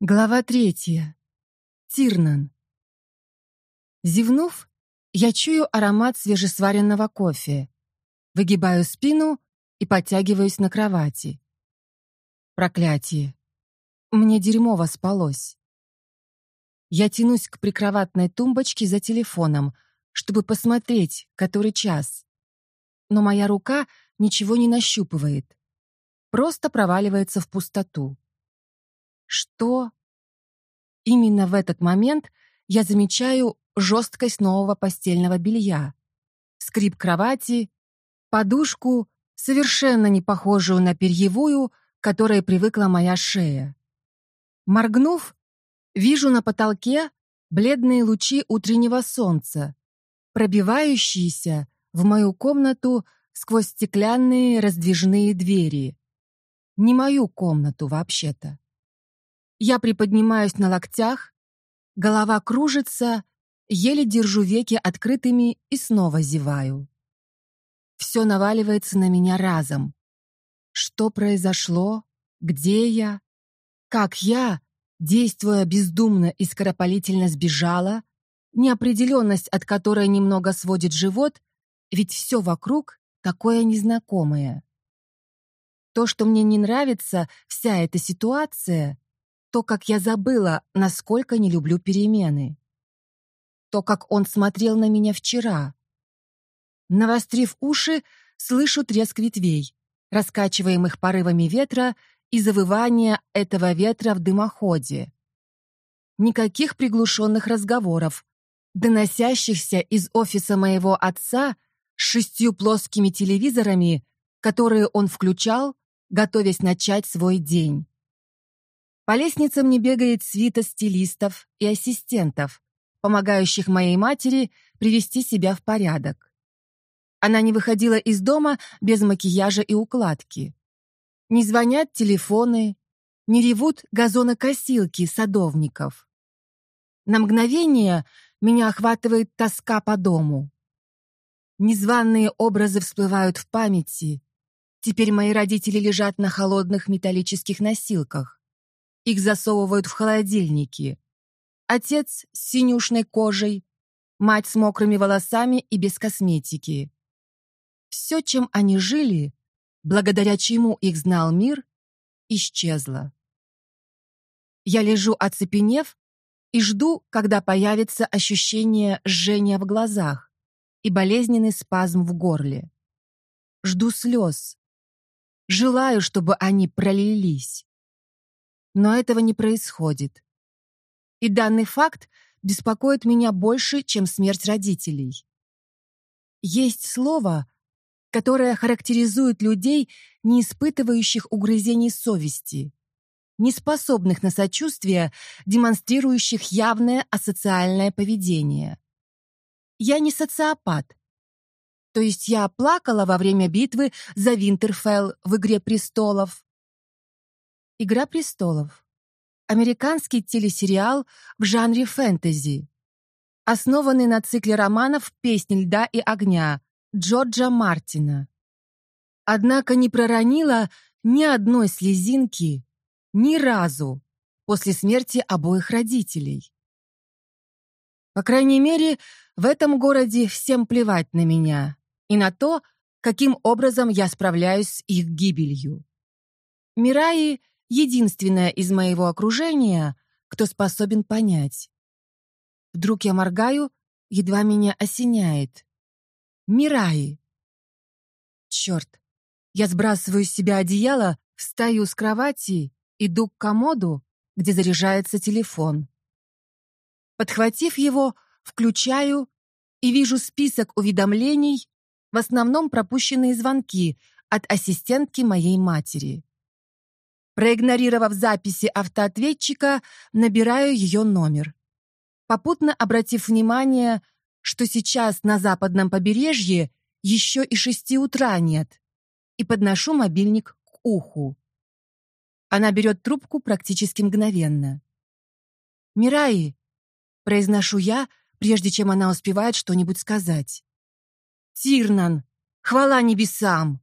Глава третья. Тирнан. Зевнув, я чую аромат свежесваренного кофе, выгибаю спину и подтягиваюсь на кровати. Проклятие. Мне дерьмово спалось. Я тянусь к прикроватной тумбочке за телефоном, чтобы посмотреть, который час. Но моя рука ничего не нащупывает. Просто проваливается в пустоту. Что? Именно в этот момент я замечаю жесткость нового постельного белья, скрип кровати, подушку, совершенно не похожую на перьевую, которой привыкла моя шея. Моргнув, вижу на потолке бледные лучи утреннего солнца, пробивающиеся в мою комнату сквозь стеклянные раздвижные двери. Не мою комнату вообще-то. Я приподнимаюсь на локтях, голова кружится, еле держу веки открытыми и снова зеваю. Все наваливается на меня разом. Что произошло? Где я? Как я, действуя бездумно и скоропалительно сбежала? Неопределенность, от которой немного сводит живот, ведь все вокруг такое незнакомое. То, что мне не нравится, вся эта ситуация, то, как я забыла, насколько не люблю перемены. То, как он смотрел на меня вчера. Навострив уши, слышу треск ветвей, раскачиваемых порывами ветра и завывание этого ветра в дымоходе. Никаких приглушенных разговоров, доносящихся из офиса моего отца с шестью плоскими телевизорами, которые он включал, готовясь начать свой день. По лестницам не бегает свита стилистов и ассистентов, помогающих моей матери привести себя в порядок. Она не выходила из дома без макияжа и укладки. Не звонят телефоны, не ревут газонокосилки садовников. На мгновение меня охватывает тоска по дому. Незваные образы всплывают в памяти. Теперь мои родители лежат на холодных металлических носилках. Их засовывают в холодильники. Отец с синюшной кожей, мать с мокрыми волосами и без косметики. Все, чем они жили, благодаря чему их знал мир, исчезло. Я лежу оцепенев и жду, когда появится ощущение жжения в глазах и болезненный спазм в горле. Жду слез. Желаю, чтобы они пролились. Но этого не происходит. И данный факт беспокоит меня больше, чем смерть родителей. Есть слово, которое характеризует людей, не испытывающих угрызений совести, не способных на сочувствие, демонстрирующих явное асоциальное поведение. Я не социопат. То есть я плакала во время битвы за Винтерфелл в «Игре престолов», «Игра престолов» — американский телесериал в жанре фэнтези, основанный на цикле романов «Песни льда и огня» Джорджа Мартина. Однако не проронила ни одной слезинки, ни разу, после смерти обоих родителей. По крайней мере, в этом городе всем плевать на меня и на то, каким образом я справляюсь с их гибелью. Мираи единственная из моего окружения, кто способен понять. Вдруг я моргаю, едва меня осеняет. Мираи. Черт. Я сбрасываю с себя одеяло, встаю с кровати, иду к комоду, где заряжается телефон. Подхватив его, включаю и вижу список уведомлений, в основном пропущенные звонки от ассистентки моей матери. Проигнорировав записи автоответчика, набираю ее номер. Попутно обратив внимание, что сейчас на западном побережье еще и шести утра нет, и подношу мобильник к уху. Она берет трубку практически мгновенно. «Мираи», — произношу я, прежде чем она успевает что-нибудь сказать. «Тирнан! Хвала небесам!»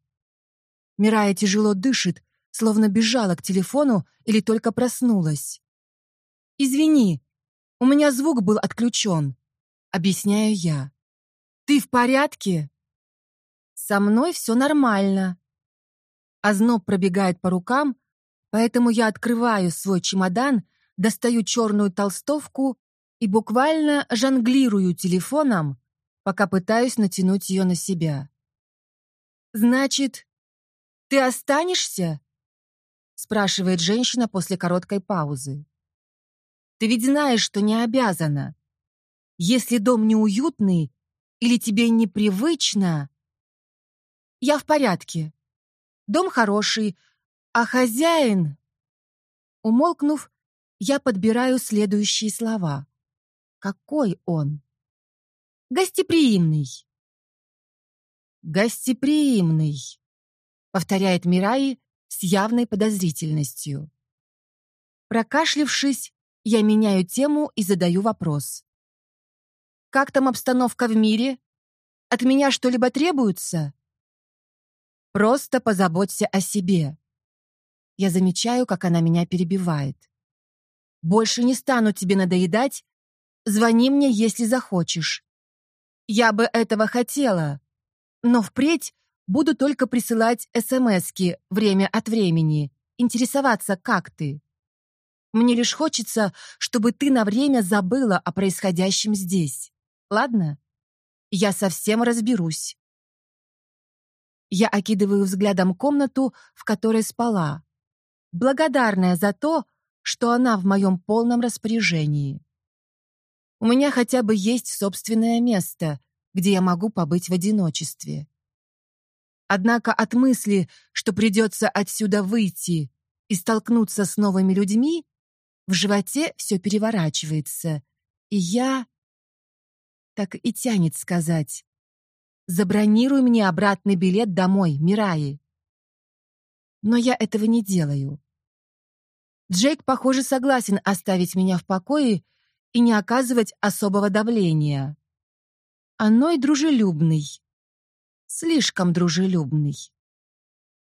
Мирая тяжело дышит, словно бежала к телефону или только проснулась. Извини, у меня звук был отключен. Объясняю я. Ты в порядке? Со мной все нормально. Озноб пробегает по рукам, поэтому я открываю свой чемодан, достаю черную толстовку и буквально жонглирую телефоном, пока пытаюсь натянуть ее на себя. «Значит, ты останешься?» Спрашивает женщина после короткой паузы. «Ты ведь знаешь, что не обязана. Если дом неуютный или тебе непривычно...» «Я в порядке. Дом хороший, а хозяин...» Умолкнув, я подбираю следующие слова. Какой он? Гостеприимный. Гостеприимный, повторяет Мираи с явной подозрительностью. Прокашлившись, я меняю тему и задаю вопрос. «Как там обстановка в мире? От меня что-либо требуется?» «Просто позаботься о себе». Я замечаю, как она меня перебивает. «Больше не стану тебе надоедать. Звони мне, если захочешь. Я бы этого хотела, но впредь Буду только присылать СМСки время от времени, интересоваться, как ты. Мне лишь хочется, чтобы ты на время забыла о происходящем здесь. Ладно? Я совсем разберусь. Я окидываю взглядом комнату, в которой спала, благодарная за то, что она в моем полном распоряжении. У меня хотя бы есть собственное место, где я могу побыть в одиночестве. Однако от мысли, что придется отсюда выйти и столкнуться с новыми людьми, в животе все переворачивается, и я... Так и тянет сказать. «Забронируй мне обратный билет домой, Мираи». Но я этого не делаю. Джейк, похоже, согласен оставить меня в покое и не оказывать особого давления. Оно и дружелюбный слишком дружелюбный.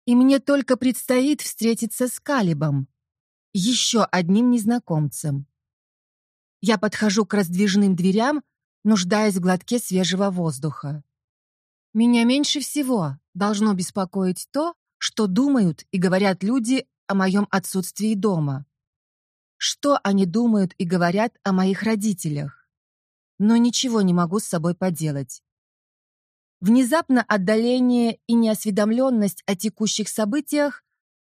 И мне только предстоит встретиться с Калибом, еще одним незнакомцем. Я подхожу к раздвижным дверям, нуждаясь в глотке свежего воздуха. Меня меньше всего должно беспокоить то, что думают и говорят люди о моем отсутствии дома. Что они думают и говорят о моих родителях. Но ничего не могу с собой поделать. Внезапно отдаление и неосведомленность о текущих событиях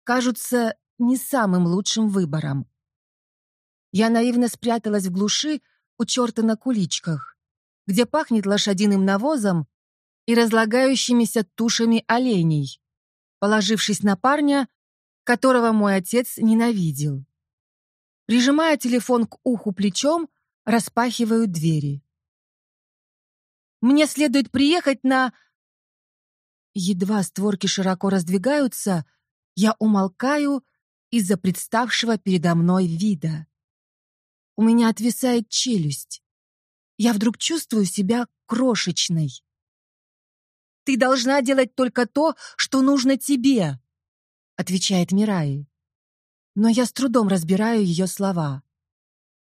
кажутся не самым лучшим выбором. Я наивно спряталась в глуши у черта на куличках, где пахнет лошадиным навозом и разлагающимися тушами оленей, положившись на парня, которого мой отец ненавидел. Прижимая телефон к уху плечом, распахиваю двери. Мне следует приехать на...» Едва створки широко раздвигаются, я умолкаю из-за представшего передо мной вида. У меня отвисает челюсть. Я вдруг чувствую себя крошечной. «Ты должна делать только то, что нужно тебе», — отвечает Мираи. Но я с трудом разбираю ее слова.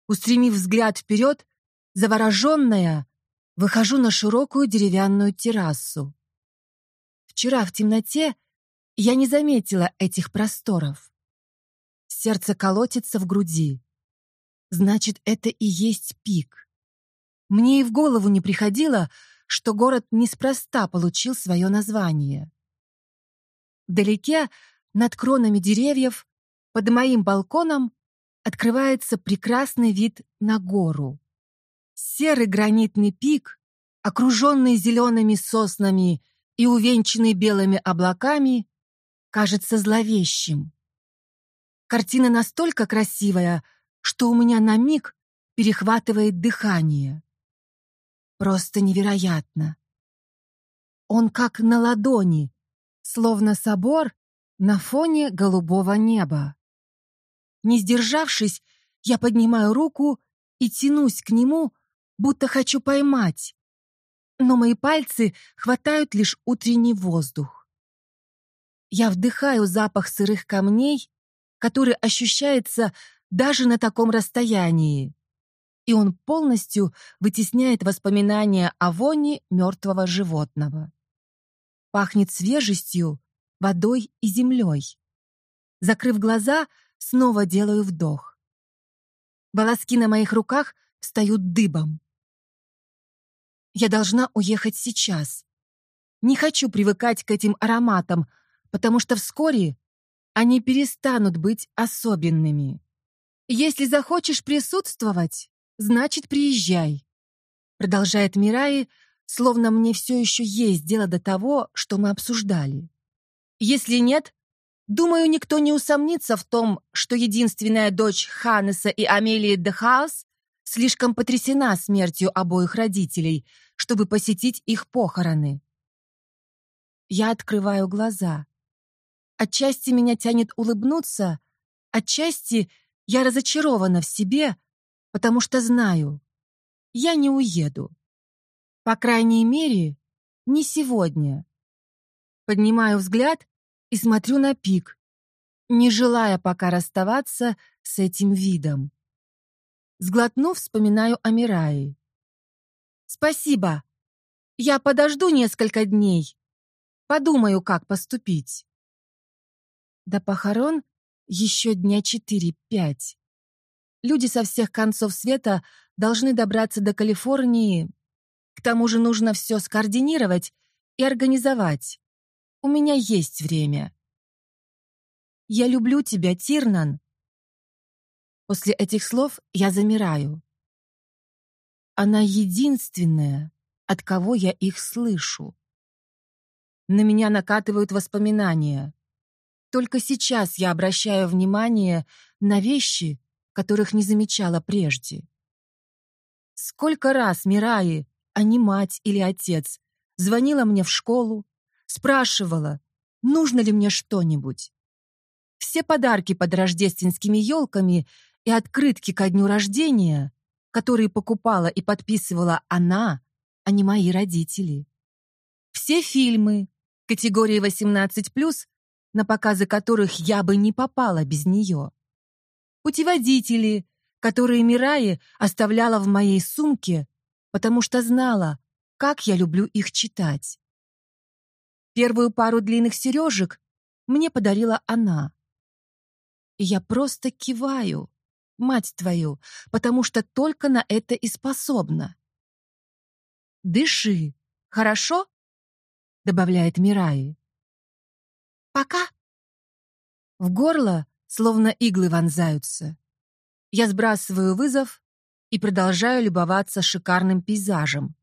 Устремив взгляд вперед, завороженная, Выхожу на широкую деревянную террасу. Вчера в темноте я не заметила этих просторов. Сердце колотится в груди. Значит, это и есть пик. Мне и в голову не приходило, что город неспроста получил свое название. Вдалеке, над кронами деревьев, под моим балконом, открывается прекрасный вид на гору. Серый гранитный пик, окруженный зелеными соснами и увенчанный белыми облаками, кажется зловещим. Картина настолько красивая, что у меня на миг перехватывает дыхание. Просто невероятно. Он как на ладони, словно собор на фоне голубого неба. Не сдержавшись, я поднимаю руку и тянусь к нему, будто хочу поймать. Но мои пальцы хватают лишь утренний воздух. Я вдыхаю запах сырых камней, который ощущается даже на таком расстоянии. И он полностью вытесняет воспоминания о воне мертвого животного. Пахнет свежестью, водой и землей. Закрыв глаза, снова делаю вдох. Волоски на моих руках встают дыбом. Я должна уехать сейчас. Не хочу привыкать к этим ароматам, потому что вскоре они перестанут быть особенными. Если захочешь присутствовать, значит, приезжай. Продолжает Мираи, словно мне все еще есть дело до того, что мы обсуждали. Если нет, думаю, никто не усомнится в том, что единственная дочь Ханнеса и Амелии де Хаус слишком потрясена смертью обоих родителей, чтобы посетить их похороны. Я открываю глаза. Отчасти меня тянет улыбнуться, отчасти я разочарована в себе, потому что знаю, я не уеду. По крайней мере, не сегодня. Поднимаю взгляд и смотрю на пик, не желая пока расставаться с этим видом. Сглотнув, вспоминаю о Мирае. «Спасибо. Я подожду несколько дней. Подумаю, как поступить». До похорон еще дня четыре-пять. Люди со всех концов света должны добраться до Калифорнии. К тому же нужно все скоординировать и организовать. У меня есть время. Я люблю тебя, Тирнан. После этих слов я замираю. Она единственная, от кого я их слышу. На меня накатывают воспоминания. Только сейчас я обращаю внимание на вещи, которых не замечала прежде. Сколько раз Мираи, а не мать или отец, звонила мне в школу, спрашивала, нужно ли мне что-нибудь. Все подарки под рождественскими елками и открытки ко дню рождения, которые покупала и подписывала она, а не мои родители. Все фильмы категории 18+, на показы которых я бы не попала без нее. Путеводители, которые Мираи оставляла в моей сумке, потому что знала, как я люблю их читать. Первую пару длинных сережек мне подарила она. И я просто киваю, мать твою, потому что только на это и способна. «Дыши, хорошо?» — добавляет Мираи. «Пока». В горло словно иглы вонзаются. Я сбрасываю вызов и продолжаю любоваться шикарным пейзажем.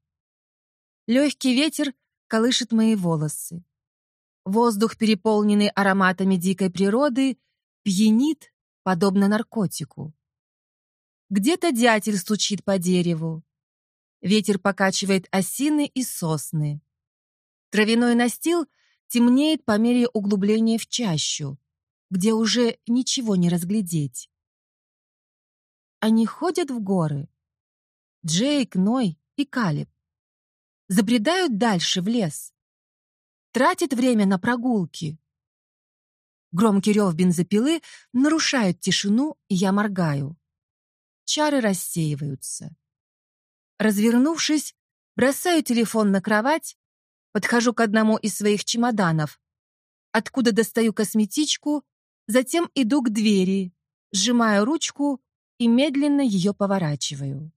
Легкий ветер колышет мои волосы. Воздух, переполненный ароматами дикой природы, пьянит, подобно наркотику. Где-то дятел стучит по дереву. Ветер покачивает осины и сосны. Травяной настил темнеет по мере углубления в чащу, где уже ничего не разглядеть. Они ходят в горы. Джейк, Ной и Калиб. Забредают дальше в лес. Тратят время на прогулки. Громкий рев бензопилы нарушает тишину, и я моргаю. Чары рассеиваются. Развернувшись, бросаю телефон на кровать, подхожу к одному из своих чемоданов, откуда достаю косметичку, затем иду к двери, сжимаю ручку и медленно ее поворачиваю.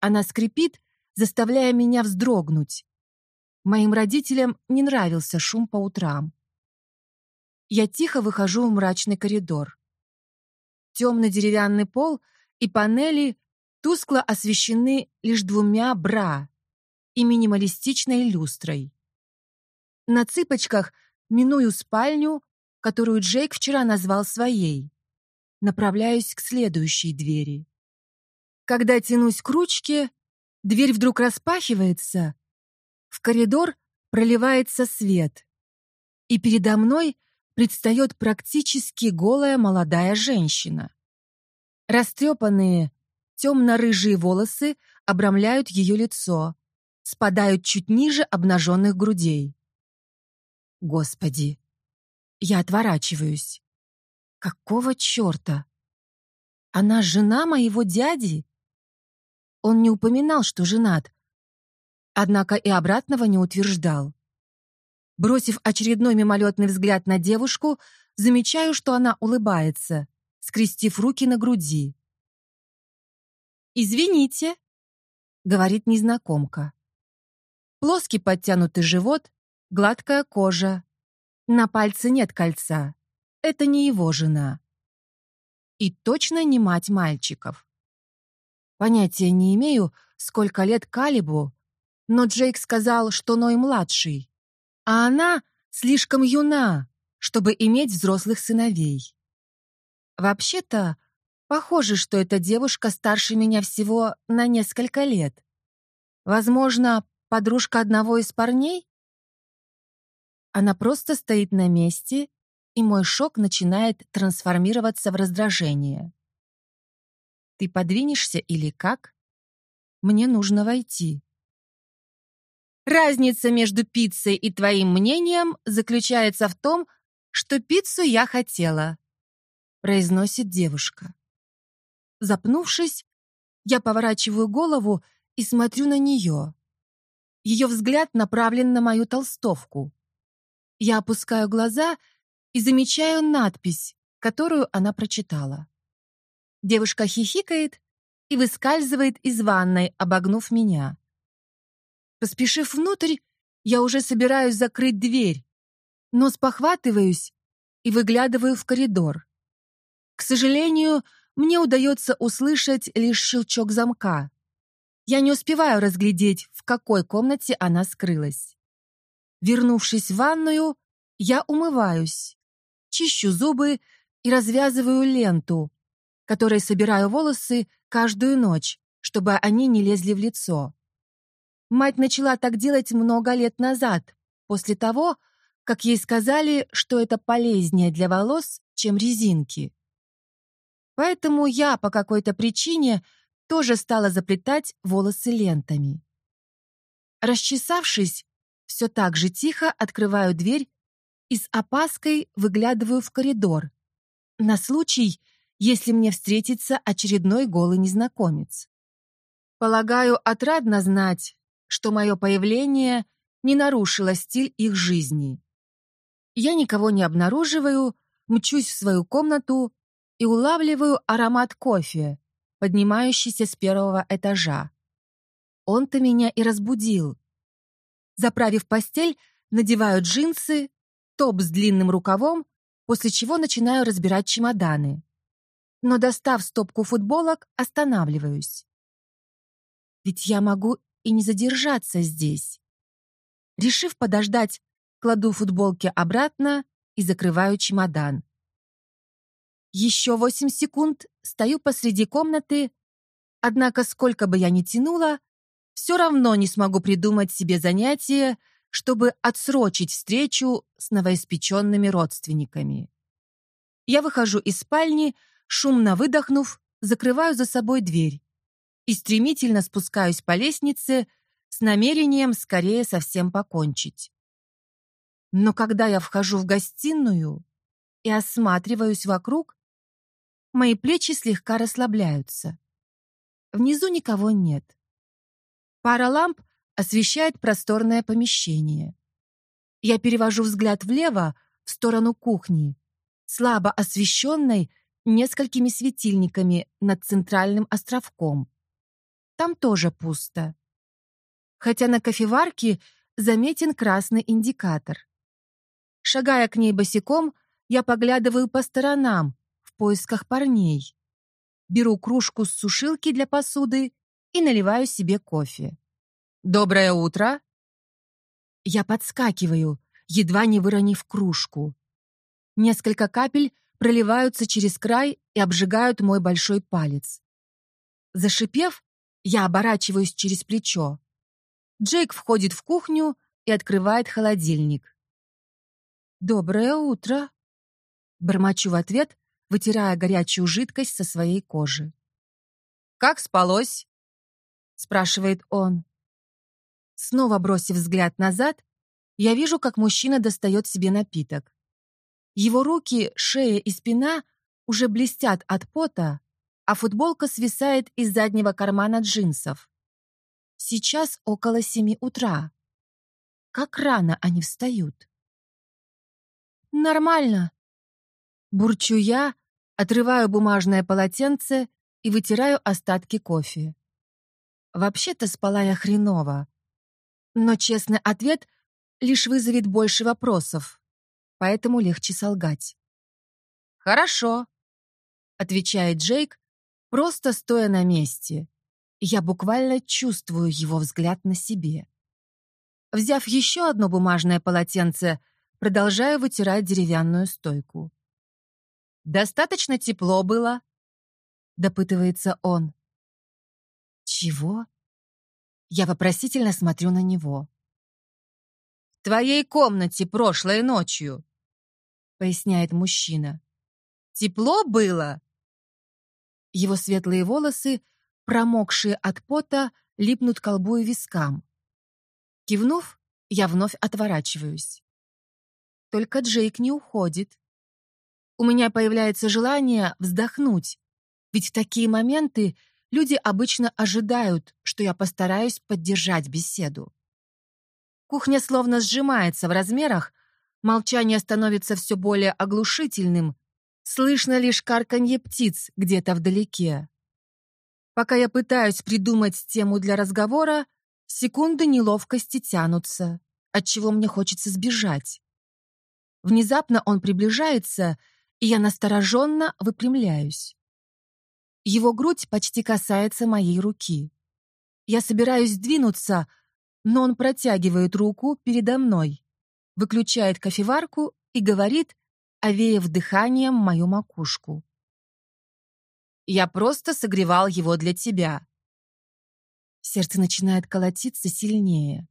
Она скрипит, заставляя меня вздрогнуть. Моим родителям не нравился шум по утрам. Я тихо выхожу в мрачный коридор. Темный деревянный пол и панели тускло освещены лишь двумя бра и минималистичной люстрой. На цыпочках миную спальню, которую Джейк вчера назвал своей. Направляюсь к следующей двери. Когда тянусь к ручке, дверь вдруг распахивается, в коридор проливается свет, и передо мной предстает практически голая молодая женщина. Растрепанные, Темно-рыжие волосы обрамляют ее лицо, спадают чуть ниже обнаженных грудей. Господи! Я отворачиваюсь. Какого черта? она жена моего дяди? Он не упоминал, что женат, однако и обратного не утверждал. Бросив очередной мимолетный взгляд на девушку, замечаю, что она улыбается, скрестив руки на груди. «Извините», — говорит незнакомка. Плоский подтянутый живот, гладкая кожа. На пальце нет кольца. Это не его жена. И точно не мать мальчиков. Понятия не имею, сколько лет Калибу, но Джейк сказал, что Ной младший, а она слишком юна, чтобы иметь взрослых сыновей. Вообще-то, похоже, что эта девушка старше меня всего на несколько лет. Возможно, подружка одного из парней? Она просто стоит на месте, и мой шок начинает трансформироваться в раздражение. Ты подвинешься или как? Мне нужно войти. Разница между пиццей и твоим мнением заключается в том, что пиццу я хотела, произносит девушка. Запнувшись, я поворачиваю голову и смотрю на нее. Ее взгляд направлен на мою толстовку. Я опускаю глаза и замечаю надпись, которую она прочитала. Девушка хихикает и выскальзывает из ванной, обогнув меня. Поспешив внутрь, я уже собираюсь закрыть дверь, но спохватываюсь и выглядываю в коридор. К сожалению, мне удается услышать лишь щелчок замка. Я не успеваю разглядеть, в какой комнате она скрылась. Вернувшись в ванную, я умываюсь, чищу зубы и развязываю ленту, которой собираю волосы каждую ночь, чтобы они не лезли в лицо. Мать начала так делать много лет назад, после того, как ей сказали, что это полезнее для волос, чем резинки. Поэтому я по какой-то причине тоже стала заплетать волосы лентами. Расчесавшись, все так же тихо открываю дверь и с опаской выглядываю в коридор, на случай, если мне встретится очередной голый незнакомец. Полагаю, отрадно знать, что мое появление не нарушило стиль их жизни. Я никого не обнаруживаю, мчусь в свою комнату и улавливаю аромат кофе, поднимающийся с первого этажа. Он-то меня и разбудил. Заправив постель, надеваю джинсы, топ с длинным рукавом, после чего начинаю разбирать чемоданы. Но достав стопку футболок, останавливаюсь. Ведь я могу и не задержаться здесь. Решив подождать, кладу футболки обратно и закрываю чемодан. Еще восемь секунд стою посреди комнаты, однако сколько бы я ни тянула, все равно не смогу придумать себе занятие, чтобы отсрочить встречу с новоиспеченными родственниками. Я выхожу из спальни, шумно выдохнув, закрываю за собой дверь и стремительно спускаюсь по лестнице с намерением скорее совсем покончить. Но когда я вхожу в гостиную и осматриваюсь вокруг, мои плечи слегка расслабляются. Внизу никого нет. Пара ламп освещает просторное помещение. Я перевожу взгляд влево, в сторону кухни, слабо освещенной несколькими светильниками над центральным островком. Там тоже пусто. Хотя на кофеварке заметен красный индикатор. Шагая к ней босиком, я поглядываю по сторонам поисках парней. Беру кружку с сушилки для посуды и наливаю себе кофе. «Доброе утро!» Я подскакиваю, едва не выронив кружку. Несколько капель проливаются через край и обжигают мой большой палец. Зашипев, я оборачиваюсь через плечо. Джейк входит в кухню и открывает холодильник. «Доброе утро!» Бормочу в ответ, вытирая горячую жидкость со своей кожи. «Как спалось?» спрашивает он. Снова бросив взгляд назад, я вижу, как мужчина достает себе напиток. Его руки, шея и спина уже блестят от пота, а футболка свисает из заднего кармана джинсов. Сейчас около семи утра. Как рано они встают. «Нормально», — бурчу я, отрываю бумажное полотенце и вытираю остатки кофе. Вообще-то спала я хреново. Но честный ответ лишь вызовет больше вопросов, поэтому легче солгать. «Хорошо», — отвечает Джейк, просто стоя на месте. Я буквально чувствую его взгляд на себе. Взяв еще одно бумажное полотенце, продолжаю вытирать деревянную стойку. «Достаточно тепло было?» — допытывается он. «Чего?» Я вопросительно смотрю на него. «В твоей комнате прошлой ночью», — поясняет мужчина. «Тепло было?» Его светлые волосы, промокшие от пота, липнут к колбу и вискам. Кивнув, я вновь отворачиваюсь. Только Джейк не уходит. У меня появляется желание вздохнуть, ведь в такие моменты люди обычно ожидают, что я постараюсь поддержать беседу. Кухня словно сжимается в размерах, молчание становится все более оглушительным, слышно лишь карканье птиц где-то вдалеке. Пока я пытаюсь придумать тему для разговора, секунды неловкости тянутся, отчего мне хочется сбежать. Внезапно он приближается — и я настороженно выпрямляюсь. Его грудь почти касается моей руки. Я собираюсь двинуться, но он протягивает руку передо мной, выключает кофеварку и говорит, овеяв дыханием мою макушку. «Я просто согревал его для тебя». Сердце начинает колотиться сильнее.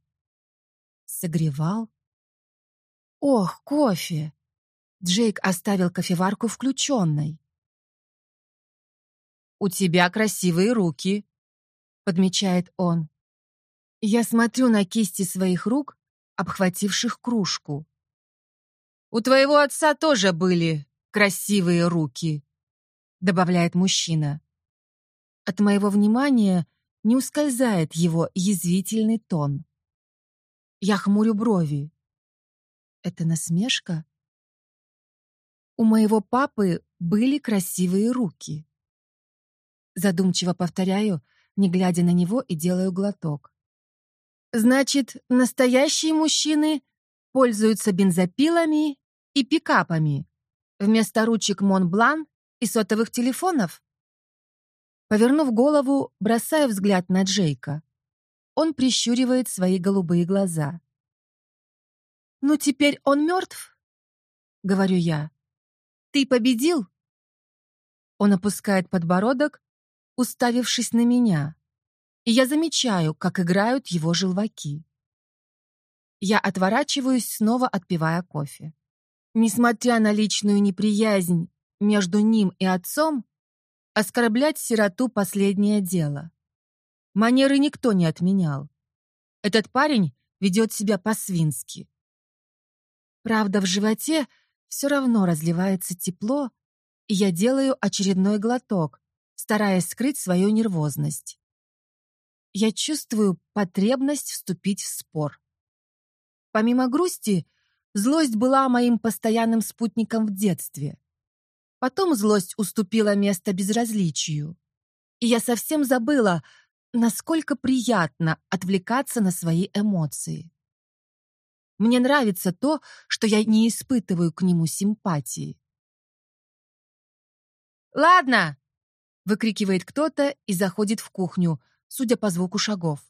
«Согревал?» «Ох, кофе!» Джейк оставил кофеварку включенной. «У тебя красивые руки», — подмечает он. Я смотрю на кисти своих рук, обхвативших кружку. «У твоего отца тоже были красивые руки», — добавляет мужчина. От моего внимания не ускользает его язвительный тон. Я хмурю брови. Это насмешка? У моего папы были красивые руки. Задумчиво повторяю, не глядя на него и делаю глоток. Значит, настоящие мужчины пользуются бензопилами и пикапами вместо ручек Монблан и сотовых телефонов? Повернув голову, бросаю взгляд на Джейка. Он прищуривает свои голубые глаза. «Ну, теперь он мертв?» — говорю я. Ты победил?» Он опускает подбородок, уставившись на меня, и я замечаю, как играют его желваки. Я отворачиваюсь, снова отпивая кофе. Несмотря на личную неприязнь между ним и отцом, оскорблять сироту — последнее дело. Манеры никто не отменял. Этот парень ведет себя по-свински. Правда, в животе все равно разливается тепло, и я делаю очередной глоток, стараясь скрыть свою нервозность. Я чувствую потребность вступить в спор. Помимо грусти, злость была моим постоянным спутником в детстве. Потом злость уступила место безразличию. И я совсем забыла, насколько приятно отвлекаться на свои эмоции. Мне нравится то, что я не испытываю к нему симпатии. «Ладно!» — выкрикивает кто-то и заходит в кухню, судя по звуку шагов.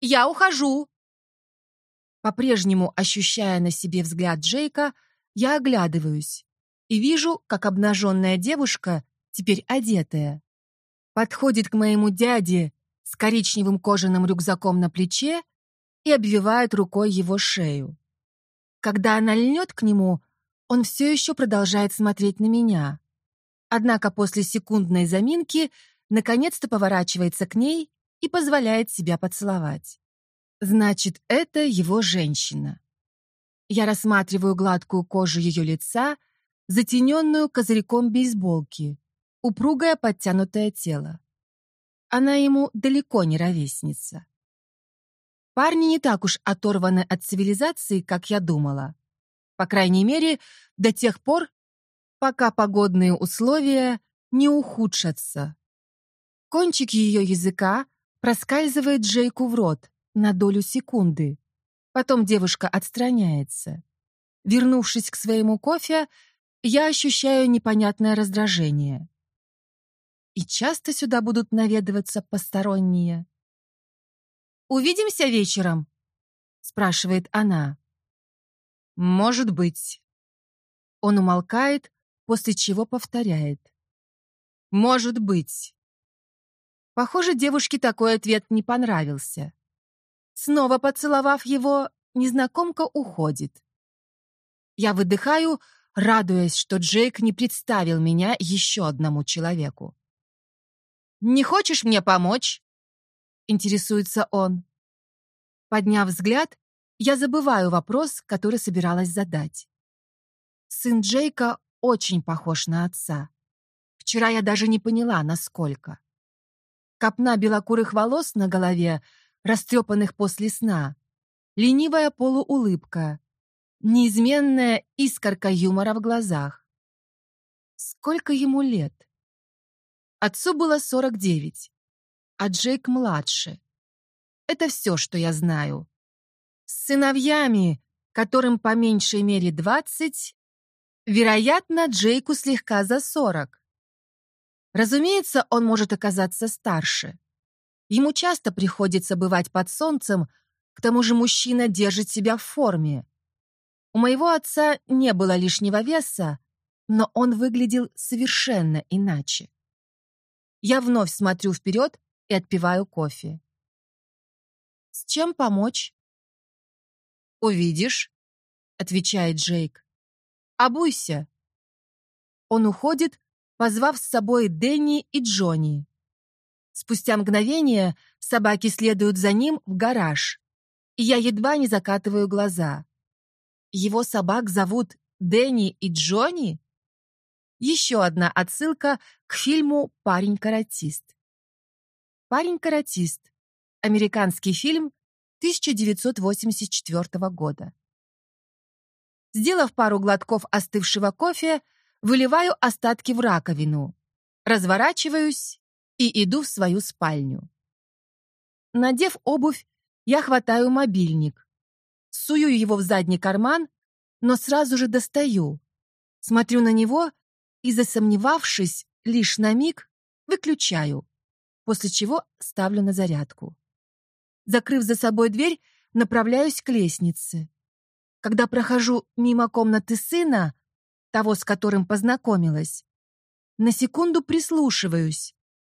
«Я ухожу!» По-прежнему ощущая на себе взгляд Джейка, я оглядываюсь и вижу, как обнаженная девушка, теперь одетая, подходит к моему дяде с коричневым кожаным рюкзаком на плече и обвивает рукой его шею. Когда она льнет к нему, он все еще продолжает смотреть на меня. Однако после секундной заминки наконец-то поворачивается к ней и позволяет себя поцеловать. Значит, это его женщина. Я рассматриваю гладкую кожу ее лица, затененную козырьком бейсболки, упругое подтянутое тело. Она ему далеко не ровесница. Парни не так уж оторваны от цивилизации, как я думала. По крайней мере, до тех пор, пока погодные условия не ухудшатся. Кончик ее языка проскальзывает Джейку в рот на долю секунды. Потом девушка отстраняется. Вернувшись к своему кофе, я ощущаю непонятное раздражение. И часто сюда будут наведываться посторонние. «Увидимся вечером?» — спрашивает она. «Может быть». Он умолкает, после чего повторяет. «Может быть». Похоже, девушке такой ответ не понравился. Снова поцеловав его, незнакомка уходит. Я выдыхаю, радуясь, что Джейк не представил меня еще одному человеку. «Не хочешь мне помочь?» — интересуется он. Подняв взгляд, я забываю вопрос, который собиралась задать. Сын Джейка очень похож на отца. Вчера я даже не поняла, насколько. Копна белокурых волос на голове, растрепанных после сна, ленивая полуулыбка, неизменная искорка юмора в глазах. Сколько ему лет? Отцу было 49, а Джейк младше. Это все, что я знаю. С сыновьями, которым по меньшей мере 20, вероятно, Джейку слегка за 40. Разумеется, он может оказаться старше. Ему часто приходится бывать под солнцем, к тому же мужчина держит себя в форме. У моего отца не было лишнего веса, но он выглядел совершенно иначе. Я вновь смотрю вперед и отпиваю кофе. «С чем помочь?» «Увидишь», — отвечает Джейк. «Обуйся». Он уходит, позвав с собой Дэнни и Джонни. Спустя мгновение собаки следуют за ним в гараж, и я едва не закатываю глаза. Его собак зовут Дэнни и Джонни? Еще одна отсылка к фильму «Парень-каратист». «Парень-каратист» — американский фильм 1984 года. Сделав пару глотков остывшего кофе, выливаю остатки в раковину, разворачиваюсь и иду в свою спальню. Надев обувь, я хватаю мобильник, сую его в задний карман, но сразу же достаю. Смотрю на него и, засомневавшись лишь на миг, выключаю, после чего ставлю на зарядку. Закрыв за собой дверь, направляюсь к лестнице. Когда прохожу мимо комнаты сына, того, с которым познакомилась, на секунду прислушиваюсь,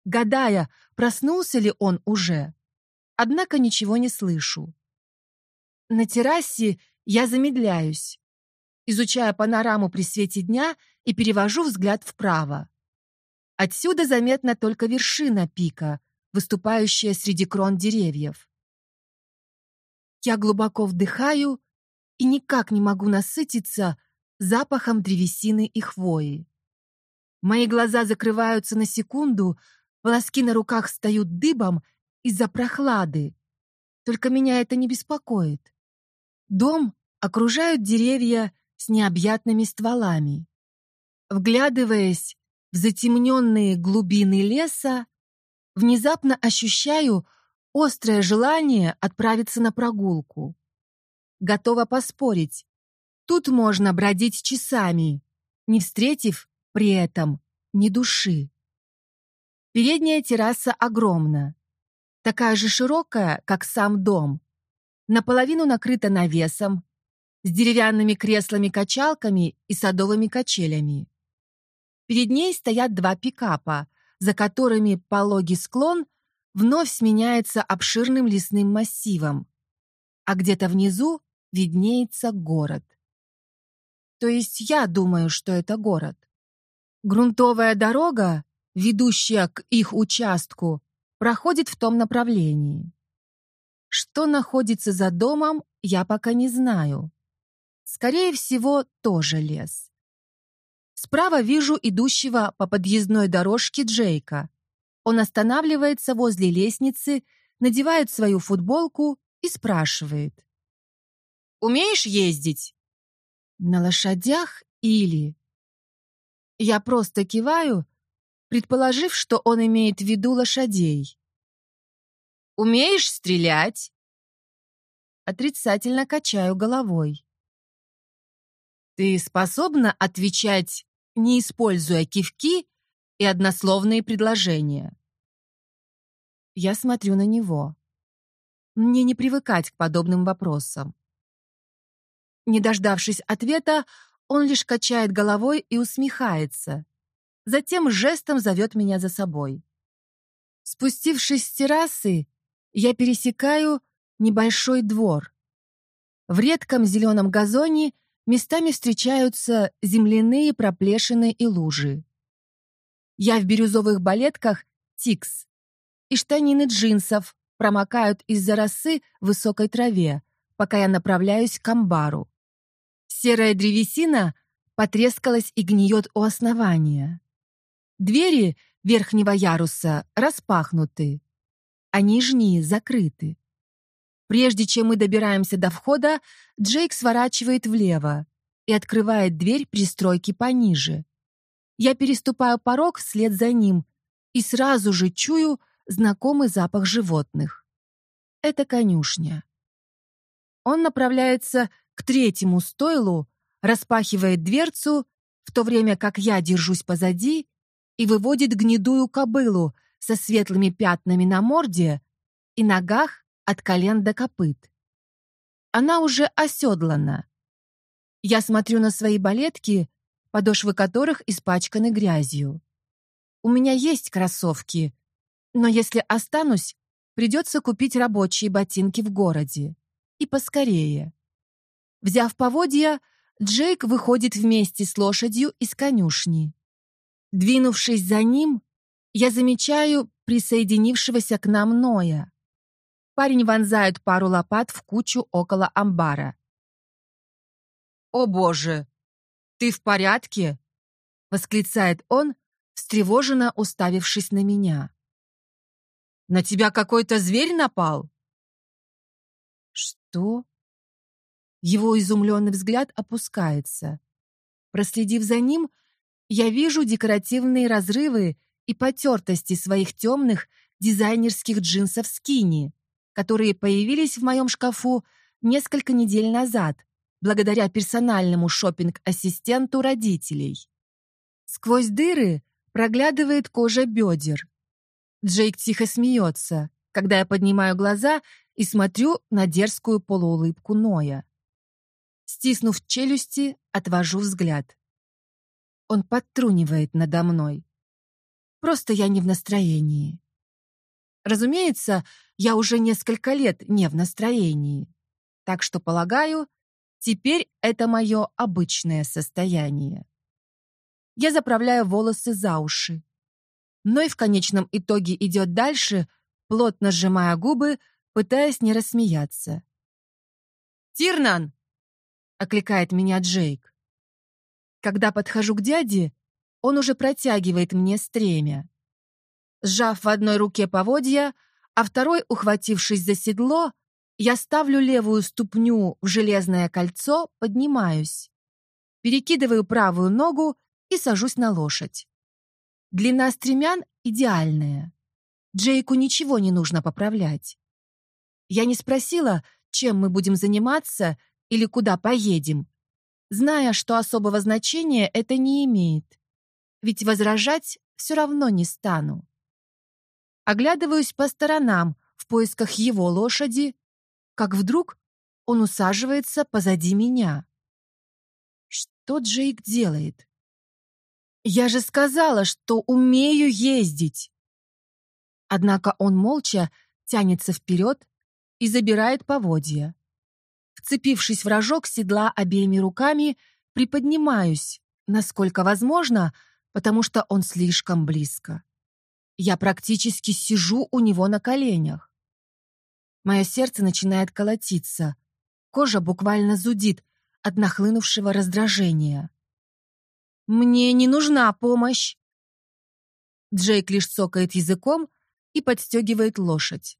гадая, проснулся ли он уже. Однако ничего не слышу. На террасе я замедляюсь, изучая панораму при свете дня и перевожу взгляд вправо. Отсюда заметна только вершина пика, выступающая среди крон деревьев. Я глубоко вдыхаю и никак не могу насытиться запахом древесины и хвои. Мои глаза закрываются на секунду, волоски на руках встают дыбом из-за прохлады. Только меня это не беспокоит. Дом окружают деревья с необъятными стволами. Вглядываясь в затемненные глубины леса, внезапно ощущаю острое желание отправиться на прогулку. Готова поспорить, тут можно бродить часами, не встретив при этом ни души. Передняя терраса огромна, такая же широкая, как сам дом, наполовину накрыта навесом, с деревянными креслами-качалками и садовыми качелями. Перед ней стоят два пикапа, за которыми пологий склон вновь сменяется обширным лесным массивом, а где-то внизу виднеется город. То есть я думаю, что это город. Грунтовая дорога, ведущая к их участку, проходит в том направлении. Что находится за домом, я пока не знаю. Скорее всего, тоже лес. Справа вижу идущего по подъездной дорожке Джейка. Он останавливается возле лестницы, надевает свою футболку и спрашивает. «Умеешь ездить?» «На лошадях или...» Я просто киваю, предположив, что он имеет в виду лошадей. «Умеешь стрелять?» Отрицательно качаю головой. «Ты способна отвечать, не используя кивки и однословные предложения?» Я смотрю на него. Мне не привыкать к подобным вопросам. Не дождавшись ответа, он лишь качает головой и усмехается. Затем жестом зовет меня за собой. Спустившись с террасы, я пересекаю небольшой двор. В редком зеленом газоне местами встречаются земляные проплешины и лужи. Я в бирюзовых балетках «Тикс» и штанины джинсов промокают из-за росы в высокой траве, пока я направляюсь к амбару. Серая древесина потрескалась и гниет у основания. Двери верхнего яруса распахнуты, а нижние закрыты. Прежде чем мы добираемся до входа, Джейк сворачивает влево и открывает дверь пристройки пониже. Я переступаю порог вслед за ним и сразу же чую знакомый запах животных. Это конюшня. Он направляется к третьему стойлу, распахивает дверцу, в то время как я держусь позади, и выводит гнедую кобылу со светлыми пятнами на морде и ногах от колен до копыт. Она уже оседлана. Я смотрю на свои балетки, подошвы которых испачканы грязью. У меня есть кроссовки, но если останусь, придется купить рабочие ботинки в городе. И поскорее. Взяв поводья, Джейк выходит вместе с лошадью из конюшни. Двинувшись за ним, я замечаю присоединившегося к нам Ноя. Парень вонзает пару лопат в кучу около амбара. «О боже! Ты в порядке?» — восклицает он, встревоженно уставившись на меня. «На тебя какой-то зверь напал?» «Что?» Его изумленный взгляд опускается. Проследив за ним, я вижу декоративные разрывы и потертости своих темных дизайнерских джинсов скини, которые появились в моем шкафу несколько недель назад, благодаря персональному шопинг-ассистенту родителей. Сквозь дыры проглядывает кожа бедер. Джейк тихо смеется, когда я поднимаю глаза и смотрю на дерзкую полуулыбку Ноя. Стиснув челюсти, отвожу взгляд. Он подтрунивает надо мной. Просто я не в настроении. Разумеется, я уже несколько лет не в настроении. Так что, полагаю, теперь это мое обычное состояние. Я заправляю волосы за уши. Но и в конечном итоге идет дальше, плотно сжимая губы, пытаясь не рассмеяться. «Тирнан!» окликает меня Джейк. Когда подхожу к дяде, он уже протягивает мне стремя. Сжав в одной руке поводья, а второй, ухватившись за седло, я ставлю левую ступню в железное кольцо, поднимаюсь. Перекидываю правую ногу и сажусь на лошадь. Длина стремян идеальная. Джейку ничего не нужно поправлять. Я не спросила, чем мы будем заниматься или куда поедем, зная, что особого значения это не имеет. Ведь возражать все равно не стану. Оглядываюсь по сторонам в поисках его лошади, как вдруг он усаживается позади меня. Что Джейк делает? Я же сказала, что умею ездить. Однако он молча тянется вперед и забирает поводья. Вцепившись в рожок седла обеими руками, приподнимаюсь, насколько возможно, потому что он слишком близко. Я практически сижу у него на коленях. Мое сердце начинает колотиться. Кожа буквально зудит от нахлынувшего раздражения. Мне не нужна помощь. Джейк лишь цокает языком и подстегивает лошадь.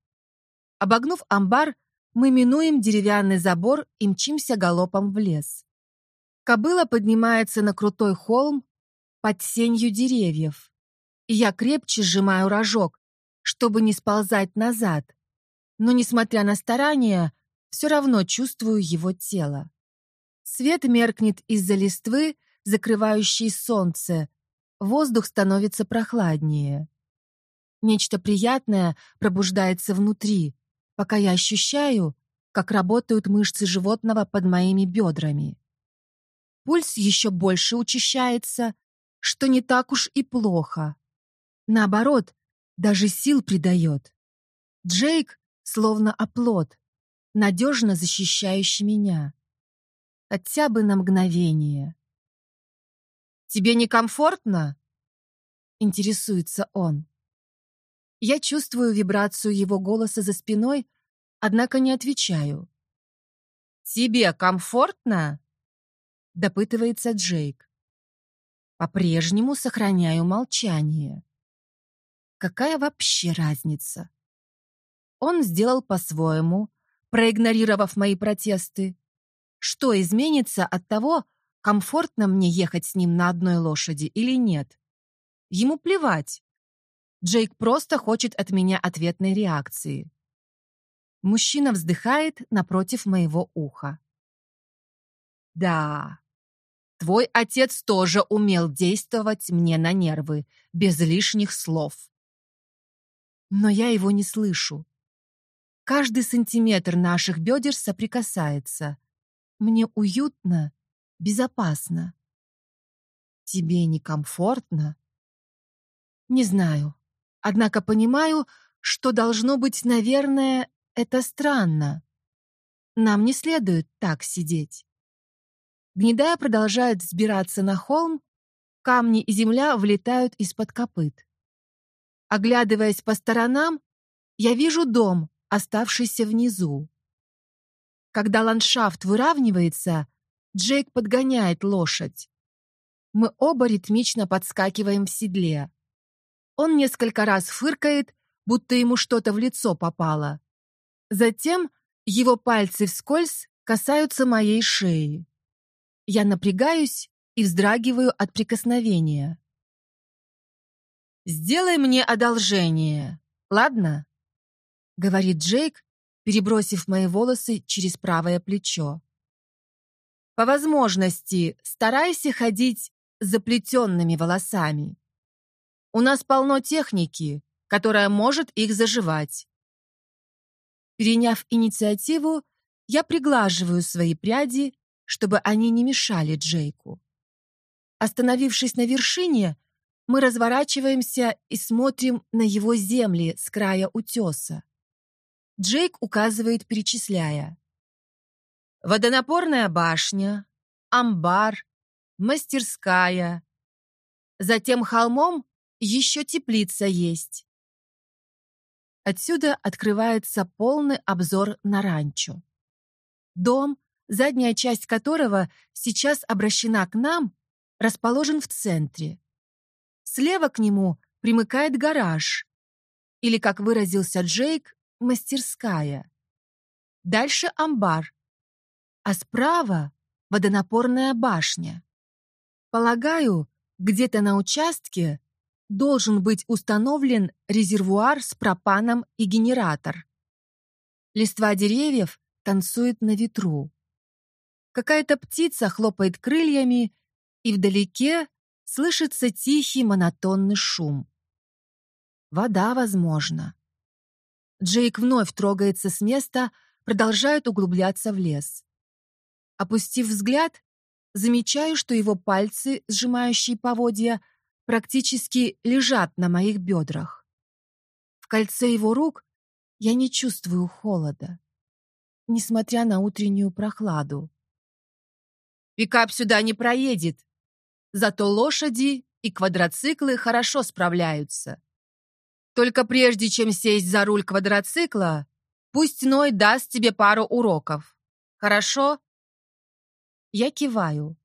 Обогнув амбар, мы минуем деревянный забор и мчимся галопом в лес. Кобыла поднимается на крутой холм под сенью деревьев, и я крепче сжимаю рожок, чтобы не сползать назад. Но, несмотря на старания, все равно чувствую его тело. Свет меркнет из-за листвы, закрывающей солнце. Воздух становится прохладнее. Нечто приятное пробуждается внутри, пока я ощущаю, как работают мышцы животного под моими бедрами. Пульс еще больше учащается, что не так уж и плохо. Наоборот, даже сил придает. Джейк словно оплот, надежно защищающий меня. Хотя бы на мгновение. «Тебе некомфортно?» — интересуется он. Я чувствую вибрацию его голоса за спиной, однако не отвечаю. «Тебе комфортно?» — допытывается Джейк. По-прежнему сохраняю молчание. Какая вообще разница? Он сделал по-своему, проигнорировав мои протесты. Что изменится от того, комфортно мне ехать с ним на одной лошади или нет? Ему плевать. Джейк просто хочет от меня ответной реакции. Мужчина вздыхает напротив моего уха. Да, твой отец тоже умел действовать мне на нервы, без лишних слов. Но я его не слышу. Каждый сантиметр наших бедер соприкасается. Мне уютно, безопасно. Тебе некомфортно? Не знаю. Однако понимаю, что должно быть, наверное, это странно. Нам не следует так сидеть. Гнедая продолжает взбираться на холм, камни и земля влетают из-под копыт. Оглядываясь по сторонам, я вижу дом, оставшийся внизу. Когда ландшафт выравнивается, Джейк подгоняет лошадь. Мы оба ритмично подскакиваем в седле. Он несколько раз фыркает, будто ему что-то в лицо попало. Затем его пальцы вскользь касаются моей шеи. Я напрягаюсь и вздрагиваю от прикосновения. «Сделай мне одолжение, ладно?» — говорит Джейк, перебросив мои волосы через правое плечо. «По возможности старайся ходить заплетенными волосами. У нас полно техники, которая может их заживать. Переняв инициативу, я приглаживаю свои пряди, чтобы они не мешали Джейку. Остановившись на вершине, мы разворачиваемся и смотрим на его земли с края утеса. Джейк указывает, перечисляя. Водонапорная башня, амбар, мастерская. Затем холмом еще теплица есть. Отсюда открывается полный обзор на ранчо. Дом, задняя часть которого сейчас обращена к нам, расположен в центре. Слева к нему примыкает гараж, или, как выразился Джейк, мастерская. Дальше амбар, а справа водонапорная башня. Полагаю, где-то на участке должен быть установлен резервуар с пропаном и генератор. Листва деревьев танцует на ветру. Какая-то птица хлопает крыльями, и вдалеке слышится тихий монотонный шум. Вода, возможно. Джейк вновь трогается с места, продолжает углубляться в лес. Опустив взгляд, замечаю, что его пальцы, сжимающие поводья, практически лежат на моих бедрах. В кольце его рук я не чувствую холода, несмотря на утреннюю прохладу. Пикап сюда не проедет, зато лошади и квадроциклы хорошо справляются. Только прежде чем сесть за руль квадроцикла, пусть Ной даст тебе пару уроков. Хорошо? Я киваю.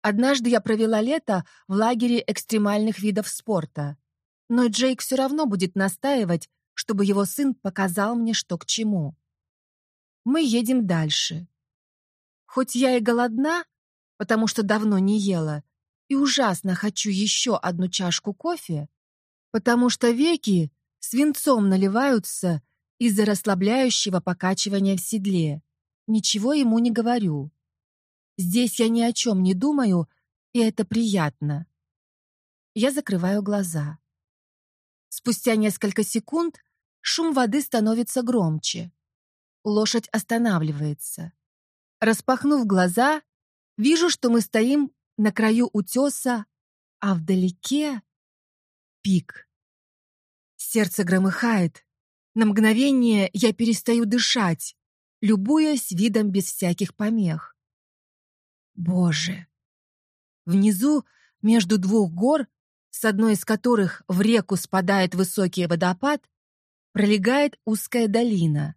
Однажды я провела лето в лагере экстремальных видов спорта. Но Джейк все равно будет настаивать, чтобы его сын показал мне, что к чему. Мы едем дальше. Хоть я и голодна, потому что давно не ела, и ужасно хочу еще одну чашку кофе, потому что веки свинцом наливаются из-за расслабляющего покачивания в седле. Ничего ему не говорю. Здесь я ни о чем не думаю, и это приятно. Я закрываю глаза. Спустя несколько секунд шум воды становится громче. Лошадь останавливается. Распахнув глаза, вижу, что мы стоим на краю утеса, а вдалеке — пик. Сердце громыхает. На мгновение я перестаю дышать, любуясь видом без всяких помех. Боже! Внизу, между двух гор, с одной из которых в реку спадает высокий водопад, пролегает узкая долина,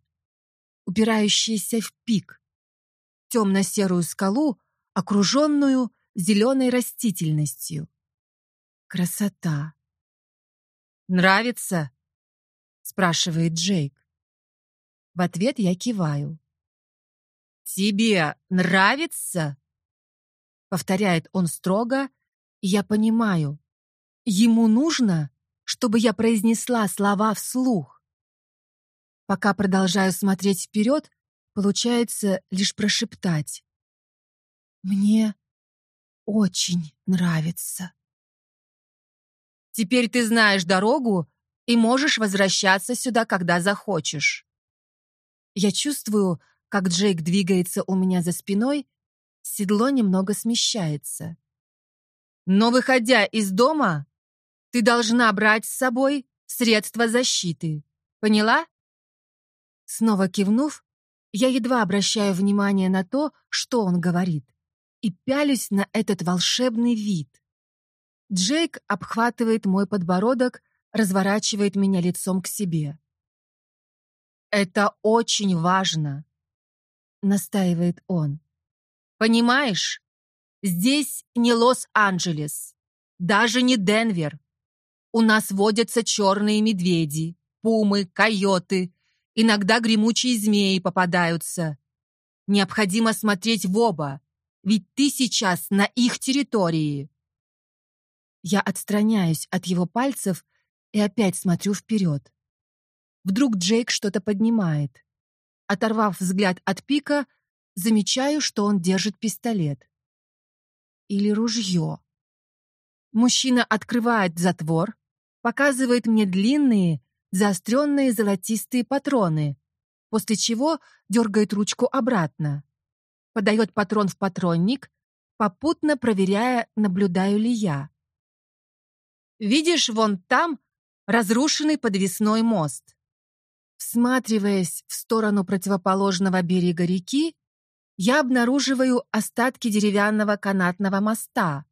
упирающаяся в пик, темно-серую скалу, окруженную зеленой растительностью. Красота! «Нравится?» — спрашивает Джейк. В ответ я киваю. «Тебе нравится?» Повторяет он строго, и я понимаю. Ему нужно, чтобы я произнесла слова вслух. Пока продолжаю смотреть вперед, получается лишь прошептать. «Мне очень нравится». «Теперь ты знаешь дорогу и можешь возвращаться сюда, когда захочешь». Я чувствую, как Джейк двигается у меня за спиной, седло немного смещается. Но, выходя из дома, ты должна брать с собой средства защиты. Поняла? Снова кивнув, я едва обращаю внимание на то, что он говорит, и пялюсь на этот волшебный вид. Джейк обхватывает мой подбородок, разворачивает меня лицом к себе. «Это очень важно», — настаивает он. «Понимаешь, здесь не Лос-Анджелес, даже не Денвер. У нас водятся черные медведи, пумы, койоты, иногда гремучие змеи попадаются. Необходимо смотреть в оба, ведь ты сейчас на их территории». Я отстраняюсь от его пальцев и опять смотрю вперед. Вдруг Джейк что-то поднимает. Оторвав взгляд от пика, замечаю, что он держит пистолет. Или ружье. Мужчина открывает затвор, показывает мне длинные, заостренные золотистые патроны, после чего дергает ручку обратно. Подает патрон в патронник, попутно проверяя, наблюдаю ли я. «Видишь, вон там разрушенный подвесной мост. Всматриваясь в сторону противоположного берега реки, я обнаруживаю остатки деревянного канатного моста,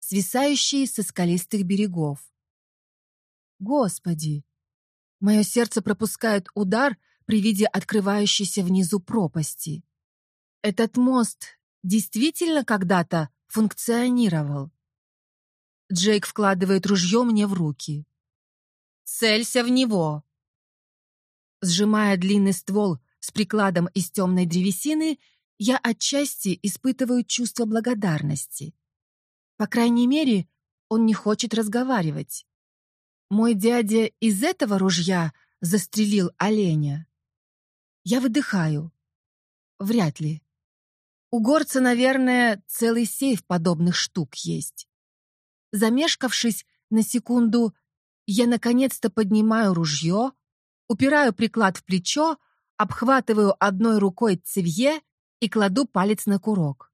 свисающие со скалистых берегов. Господи! Мое сердце пропускает удар при виде открывающейся внизу пропасти. Этот мост действительно когда-то функционировал. Джейк вкладывает ружье мне в руки. «Целься в него!» Сжимая длинный ствол с прикладом из темной древесины, я отчасти испытываю чувство благодарности. По крайней мере, он не хочет разговаривать. Мой дядя из этого ружья застрелил оленя. Я выдыхаю. Вряд ли. У горца, наверное, целый сейф подобных штук есть. Замешкавшись на секунду, я наконец-то поднимаю ружье, упираю приклад в плечо, обхватываю одной рукой цевье и кладу палец на курок.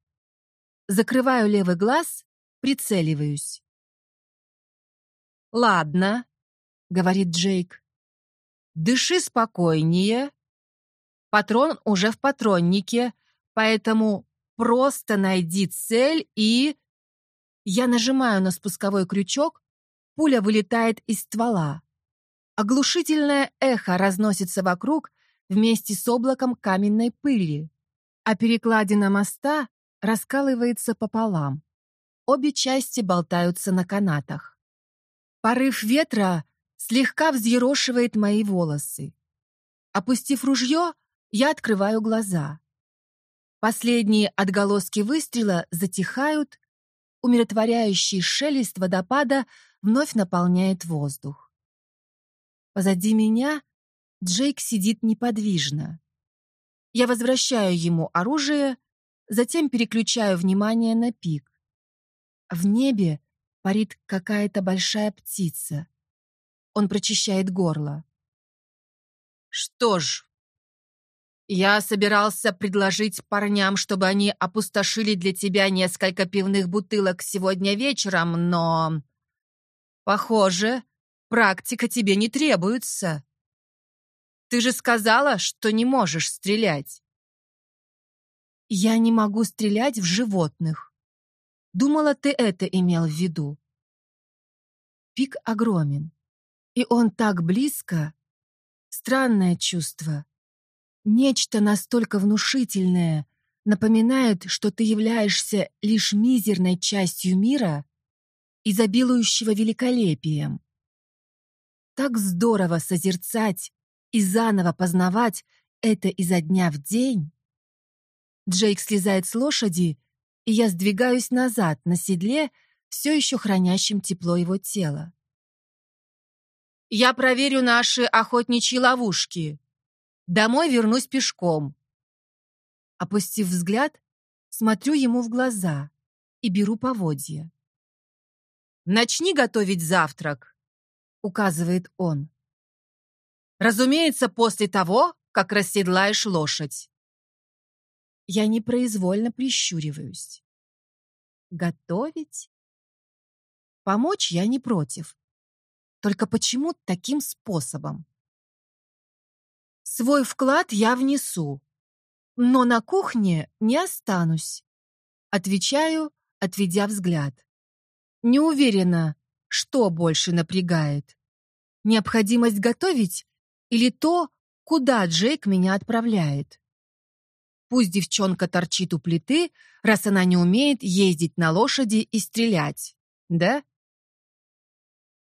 Закрываю левый глаз, прицеливаюсь. «Ладно», — говорит Джейк. «Дыши спокойнее. Патрон уже в патроннике, поэтому просто найди цель и...» Я нажимаю на спусковой крючок, пуля вылетает из ствола. Оглушительное эхо разносится вокруг вместе с облаком каменной пыли, а перекладина моста раскалывается пополам. обе части болтаются на канатах. Порыв ветра слегка взъерошивает мои волосы. Опустив ружье, я открываю глаза. Последние отголоски выстрела затихают, умиротворяющий шелест водопада вновь наполняет воздух. Позади меня Джейк сидит неподвижно. Я возвращаю ему оружие, затем переключаю внимание на пик. В небе парит какая-то большая птица. Он прочищает горло. Что ж, я собирался предложить парням, чтобы они опустошили для тебя несколько пивных бутылок сегодня вечером, но... Похоже, практика тебе не требуется. Ты же сказала, что не можешь стрелять. Я не могу стрелять в животных. Думала, ты это имел в виду. Пик огромен, и он так близко. Странное чувство. Нечто настолько внушительное напоминает, что ты являешься лишь мизерной частью мира, изобилующего великолепием. Так здорово созерцать и заново познавать это изо дня в день. Джейк слезает с лошади, и я сдвигаюсь назад на седле, все еще хранящим тепло его тела. «Я проверю наши охотничьи ловушки. Домой вернусь пешком». Опустив взгляд, смотрю ему в глаза и беру поводья. «Начни готовить завтрак», — указывает он. «Разумеется, после того, как расседлаешь лошадь». Я непроизвольно прищуриваюсь. Готовить? Помочь я не против. Только почему таким способом? Свой вклад я внесу, но на кухне не останусь. Отвечаю, отведя взгляд. Не уверена, что больше напрягает. Необходимость готовить или то, куда Джейк меня отправляет. Пусть девчонка торчит у плиты, раз она не умеет ездить на лошади и стрелять. Да?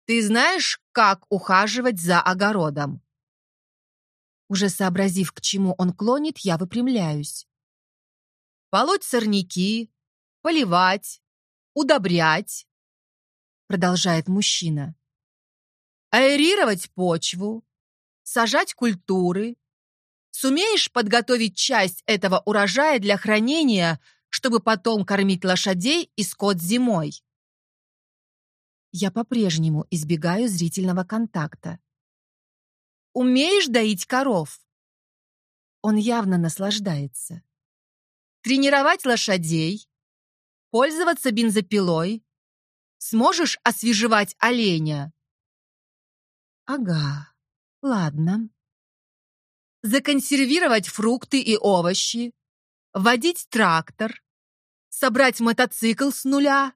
Ты знаешь, как ухаживать за огородом? Уже сообразив, к чему он клонит, я выпрямляюсь. Полоть сорняки, поливать, удобрять, продолжает мужчина. Аэрировать почву, сажать культуры, Сумеешь подготовить часть этого урожая для хранения, чтобы потом кормить лошадей и скот зимой? Я по-прежнему избегаю зрительного контакта. Умеешь доить коров? Он явно наслаждается. Тренировать лошадей? Пользоваться бензопилой? Сможешь освежевать оленя? Ага, ладно законсервировать фрукты и овощи, водить трактор, собрать мотоцикл с нуля.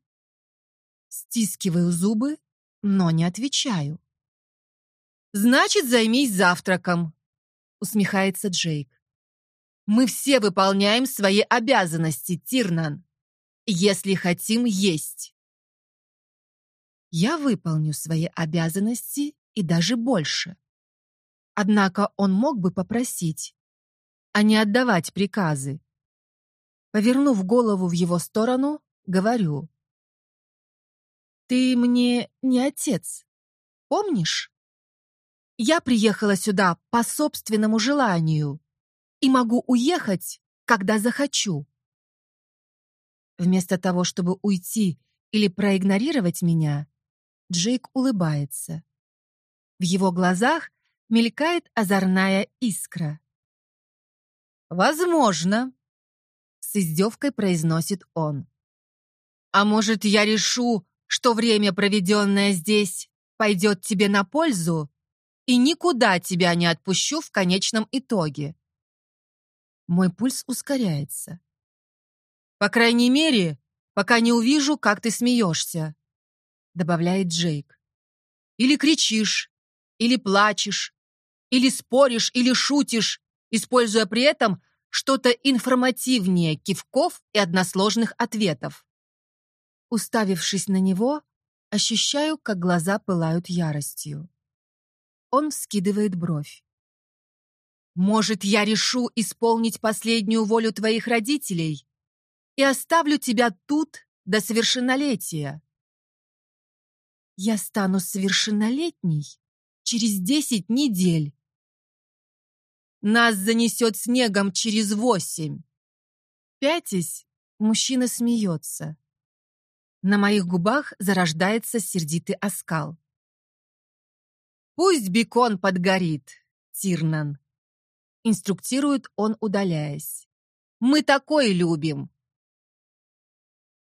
Стискиваю зубы, но не отвечаю. «Значит, займись завтраком», — усмехается Джейк. «Мы все выполняем свои обязанности, Тирнан, если хотим есть». Я выполню свои обязанности и даже больше. Однако он мог бы попросить, а не отдавать приказы. Повернув голову в его сторону, говорю. «Ты мне не отец, помнишь? Я приехала сюда по собственному желанию и могу уехать, когда захочу». Вместо того, чтобы уйти или проигнорировать меня, Джейк улыбается. В его глазах мелькает озорная искра. «Возможно», — с издевкой произносит он. «А может, я решу, что время, проведенное здесь, пойдет тебе на пользу, и никуда тебя не отпущу в конечном итоге?» Мой пульс ускоряется. «По крайней мере, пока не увижу, как ты смеешься», — добавляет Джейк. «Или кричишь, или плачешь, или споришь, или шутишь, используя при этом что-то информативнее кивков и односложных ответов. Уставившись на него, ощущаю, как глаза пылают яростью. Он вскидывает бровь. «Может, я решу исполнить последнюю волю твоих родителей и оставлю тебя тут до совершеннолетия?» «Я стану совершеннолетней через десять недель». «Нас занесет снегом через восемь». Пятясь, мужчина смеется. На моих губах зарождается сердитый оскал. «Пусть бекон подгорит, Тирнан», — инструктирует он, удаляясь. «Мы такой любим.